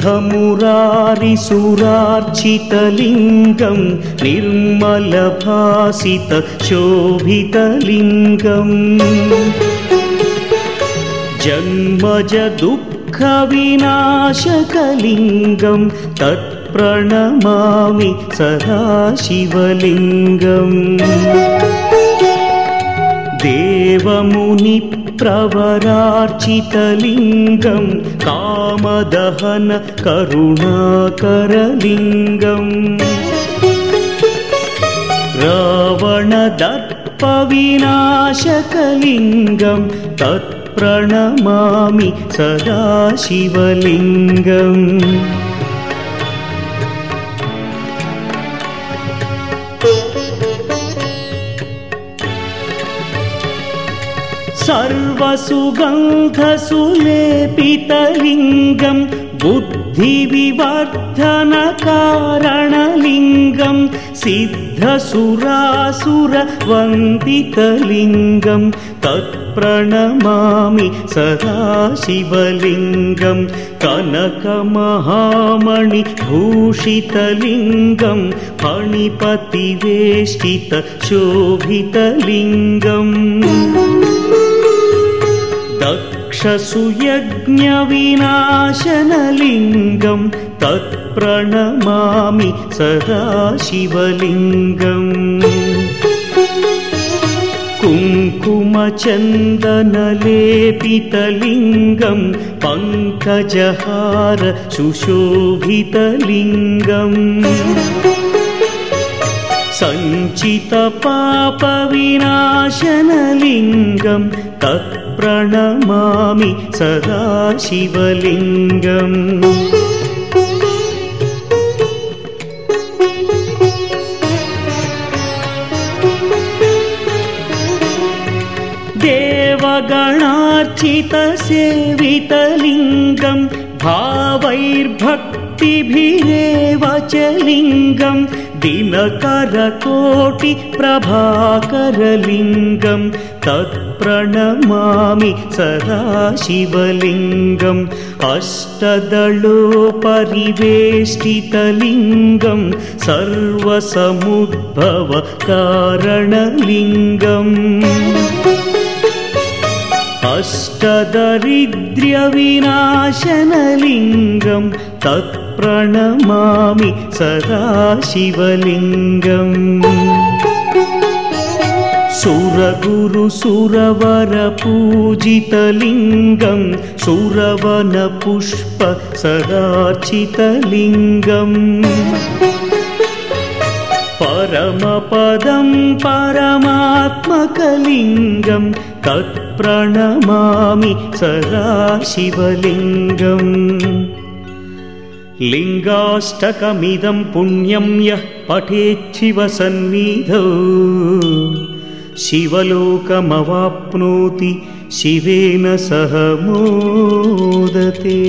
ब्रह्ममुरारिसुरार्चितलिङ्गं निर्मलभासितशोभितलिङ्गम्। जन्मज दुःखविनाशकलिङ्गं तत्प्रणमामि सदा शिवलिङ्गम् देवमुनिप्रवरार्चितलिङ्गं कामदहन करुणाकरलिङ्गम्। रावणदर्पविनाशकलिङ्गं तत्प्रणमामि सदा सर्वसुगन्धसुलेपितलिङ्गं बुद्धिविवर्धनकारणलिङ्गं सिद्धसुरासुरवन्दितलिङ्गं तत्प्रणमामि सदा शिवलिङ्गं कनकमहामणिभूषितलिङ्गं फणिपतिवेष्टितशोभितलिङ्गम् दक्षसुयज्ञविनाशनलिङ्गं तत्प्रणमामि सदा शिवलिङ्गम् कुङ्कुमचन्दनलेपितलिङ्गं पङ्कजहार सुशोभितलिङ्गम् सञ्चितपापविनाशनलिङ्गं तत्प्रणमामि सदा शिवलिङ्गम् देवगणार्चितसेवितलिङ्गं भावैर्भक्तिभिरेव च लिङ्गं दिनकरकोटिप्रभाकरलिङ्गं तत्प्रणमामि सदा शिवलिङ्गम् अष्टदलोपरिवेष्टितलिङ्गं सर्वसमुद्भवकारणलिङ्गम् अष्टदरिद्र्यविनाशनलिङ्गं तत्प्रणमामि सदा शिवलिङ्गम् सुरगुरुसुरवरपूजितलिङ्गं सुरवनपुष्प सदार्चितलिङ्गम्। परमपदं परमात्मकलिङ्गं तत्प्रणमामि सदा शिवलिङ्गम्। लिङ्गाष्टकमिदं पुण्यं यः पठेच्छिवसन्निधौ शिवलोकमवाप्नोति शिवेन सह मोदते